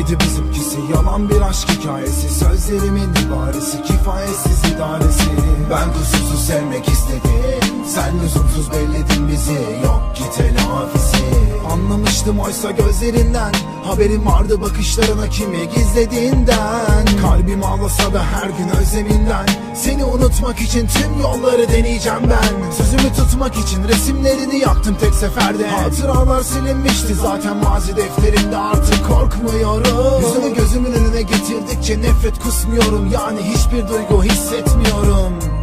Kolaydı bizimkisi yalan bir aşk hikayesi. Sözlerimin ibaresi kifayetsiz idaresi. Ben kusursuz sevmek istedim Sen lüzumsuz belledin bizi Yok ki telafisi Anlamıştım oysa gözlerinden Haberim vardı bakışlarına kimi gizlediğinden. Kalbim ağlasa da her gün özleminden. Seni unutmak için tüm yolları deneyeceğim ben. Sözümü tutmak için resimlerini yaktım tek seferde. Hatıralar silinmişti zaten mazi defterimde. Artık korkmuyorum. Yüzünü gözümün önüne getirdikçe nefret kusmuyorum. Yani hiçbir duygu hissetmiyorum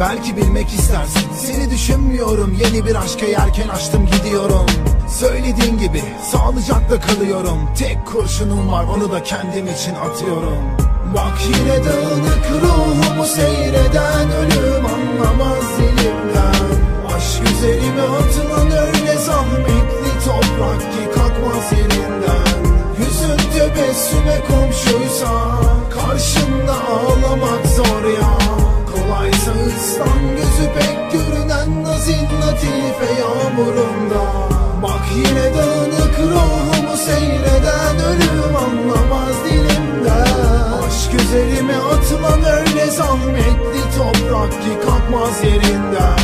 Belki bilmek istersin. Seni düşünmüyorum. Yeni bir aşka yelken açtım gidiyorum. Söylediğin gibi sağlıcakla kalıyorum. Tek kurşunum var onu da kendim için atıyorum. Bak yine dağınık ruhumu seyreden Ölüm anlamaz dilimden Aşk üzerime atılan öyle yağmurunda. Bak yine dağınık ruhumu seyreden Ölüm anlamaz dilimden Aşk üzerime atılan öyle zahmetli toprak ki kalkmaz yerinden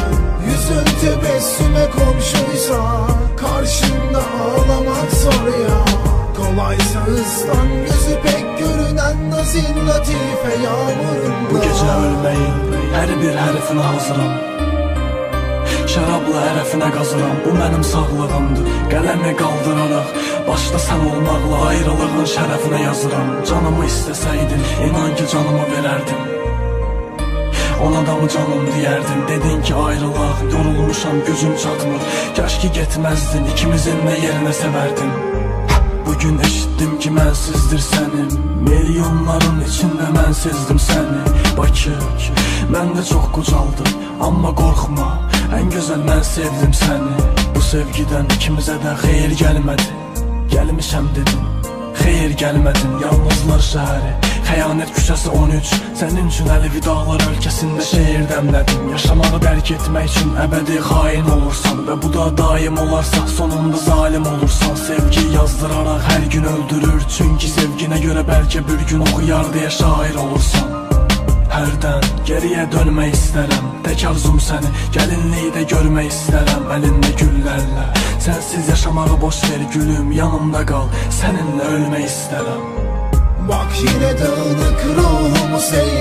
Yüzün tebessüme komşuysa Karşında ağlamak zor ya. Kolaysa ıslan gözü pek görünen Nazin latife yağmurunda. Bu gece ölmeyi her bir hərfinə hazıram Şərabla hərəfinə qazıram Bu mənim sağlığımdır. Qələmi qaldıraraq Başda sən olmaqla ayrılığın şərəfinə yazıram. Canımı istəsəydin inan ki canımı verərdim. Ona da mı canım deyərdim Dedin ki ayrılaq Yorulmuşam gücüm çatmır. Kaş ki getməzdin ikimizin nə yerinə sevərdim. Bugün eşittim ki mənsizdir sənin. Milyonların içində mən sezdim səni. Bakı, mən də çox qocaldım Amma qorxma, ən gözəl mən sevdim səni Bu sevgidən ikimizə də xeyir gəlmədi Gəlmişəm dedim, xeyir gəlmədin Yalnızlar şəhəri, xəyanət küçəsi 13 Sənin üçün əli vidalar ölkəsində şehir dəmlədim Yaşamağı dərk etmək üçün əbədi xain olursan Və bu da daim olarsa sonunda zalim olursan Sevgi yazdıraraq hər gün öldürür. Çünki sevginə görə bəlkə bir gün oxuyar deyə şair olursan Hərdən geriyə dönmək istərəm Tək arzum səni gəlinlikdə görmək istərəm Əlində güllərlə Sənsiz yaşamağı boş ver gülüm yanımda qal Səninlə ölmək istərəm Bak yine dağınık ruhumu seyreden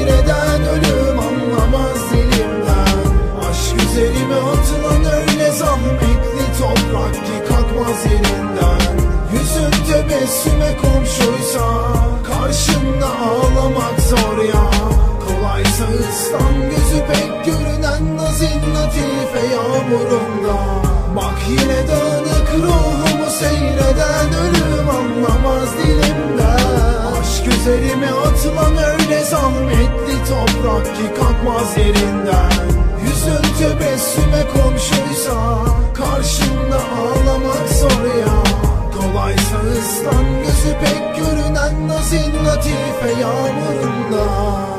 latife yağmurunda. Bak yine dağınık ruhumu seyreden Ölüm anlamaz dilimden Aşk üzerime atılan öyle zahmetli toprak ki kalkmaz yerinden. Yüzün tebessüme komşuysa Karşında ağlamak zor ya. Kolaysa ıslan gözü pek görünen Nazin latife yağmurunda